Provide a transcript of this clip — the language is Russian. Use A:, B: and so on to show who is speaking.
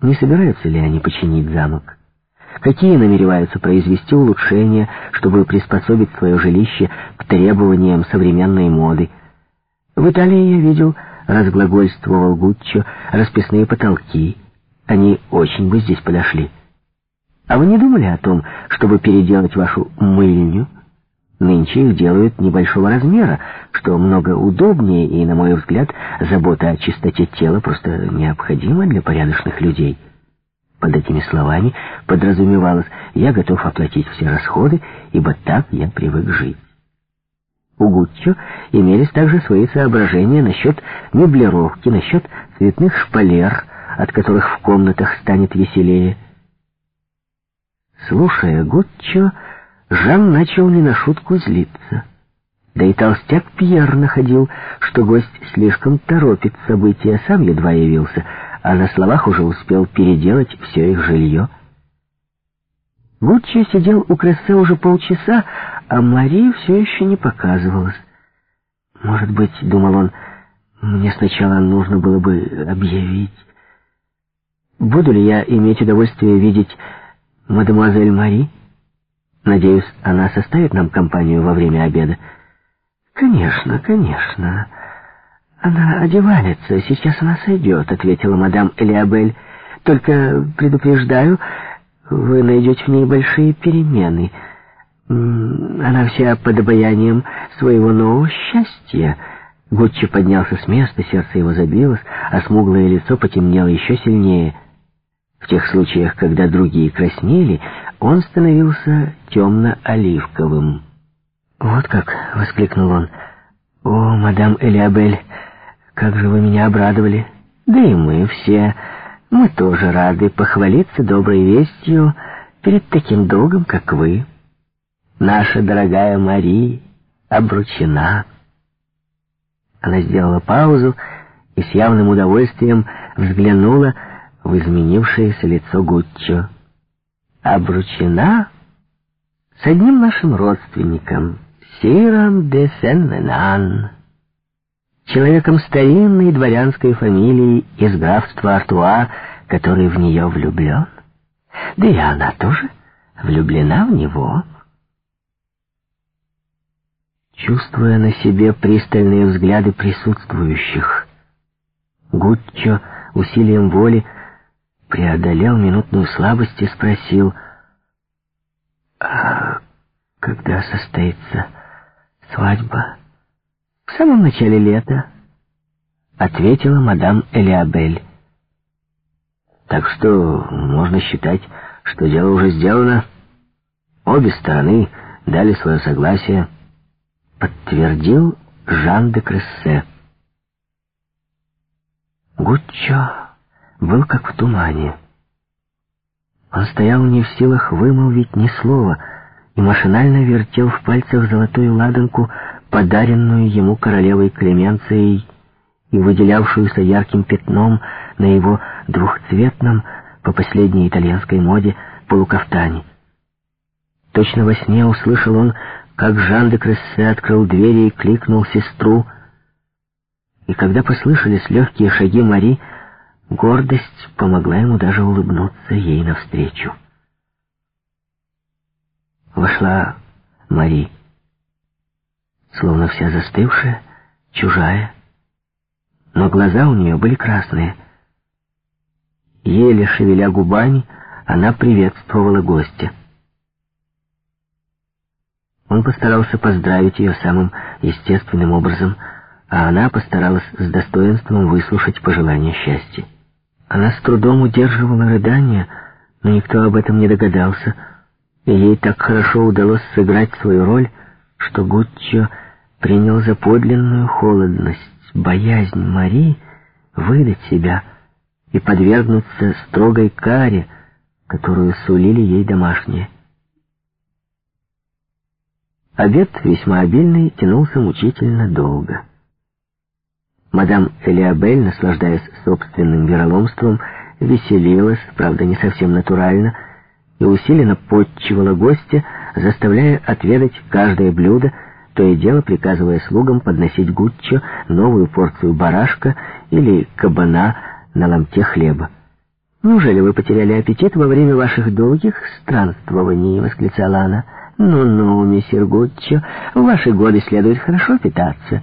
A: Не собираются ли они починить замок? Какие намереваются произвести улучшения, чтобы приспособить свое жилище к требованиям современной моды? В Италии я видел, разглагольствовал Гуччо, расписные потолки. Они очень бы здесь подошли. А вы не думали о том, чтобы переделать вашу мыльню? Нынче их делают небольшого размера, что много удобнее, и, на мой взгляд, забота о чистоте тела просто необходима для порядочных людей. Под этими словами подразумевалось, я готов оплатить все расходы, ибо так я привык жить. У Гуччо имелись также свои соображения насчет меблировки, насчет цветных шпалер, от которых в комнатах станет веселее. Слушая Гуччо, Жан начал не на шутку злиться. Да и толстяк Пьер находил, что гость слишком торопит события, сам едва явился, а на словах уже успел переделать все их жилье. Гуччи сидел у кресса уже полчаса, а Мари все еще не показывалась. Может быть, думал он, мне сначала нужно было бы объявить. Буду ли я иметь удовольствие видеть мадемуазель Мари? Надеюсь, она составит нам компанию во время обеда. Конечно, конечно. Она одевается, сейчас она сойдет, ответила мадам Элиабель. Только предупреждаю, вы найдете в ней большие перемены. Она вся под обаянием своего нового счастья. Гуччи поднялся с места, сердце его забилось, а смуглое лицо потемнело еще сильнее. В тех случаях, когда другие краснели, он становился темно-оливковым. «Вот как!» — воскликнул он. «О, мадам Элиабель, как же вы меня обрадовали! Да и мы все, мы тоже рады похвалиться доброй вестью перед таким другом, как вы. Наша дорогая Мари обручена». Она сделала паузу и с явным удовольствием взглянула в изменившееся лицо Гуччо обручена с одним нашим родственником, Сиром де Сен-Менан, человеком старинной дворянской фамилии из графства Артуа, который в нее влюблен. Да и она тоже влюблена в него. Чувствуя на себе пристальные взгляды присутствующих, Гуччо усилием воли преодолел минутную слабость и спросил, «А когда состоится свадьба?» «В самом начале лета», — ответила мадам Элиабель. «Так что можно считать, что дело уже сделано. Обе стороны дали свое согласие», — подтвердил Жан де Крессе. Гуччо был как в тумане. Он стоял не в силах вымолвить ни слова и машинально вертел в пальцах золотую ладанку, подаренную ему королевой Клеменцией и выделявшуюся ярким пятном на его двухцветном, по последней итальянской моде, полукафтане. Точно во сне услышал он, как Жан де Крессе открыл двери и кликнул сестру, и когда послышались легкие шаги Мари, Гордость помогла ему даже улыбнуться ей навстречу. Вошла Мари, словно вся застывшая, чужая, но глаза у нее были красные. Еле шевеля губами, она приветствовала гостя. Он постарался поздравить ее самым естественным образом, а она постаралась с достоинством выслушать пожелания счастья. Она с трудом удерживала рыдания, но никто об этом не догадался, и ей так хорошо удалось сыграть свою роль, что Гуччо принял за подлинную холодность, боязнь Мари выдать себя и подвергнуться строгой каре, которую сулили ей домашние. Обед, весьма обильный, тянулся мучительно долго. Мадам Элиабель, наслаждаясь собственным вероломством, веселилась, правда, не совсем натурально, и усиленно подчивала гостя, заставляя отведать каждое блюдо, то и дело приказывая слугам подносить Гуччо новую порцию барашка или кабана на ломте хлеба. Неужели вы потеряли аппетит во время ваших долгих странствований?» — восклицала она. «Ну-ну, мистер Гуччо, в ваши годы следует хорошо питаться».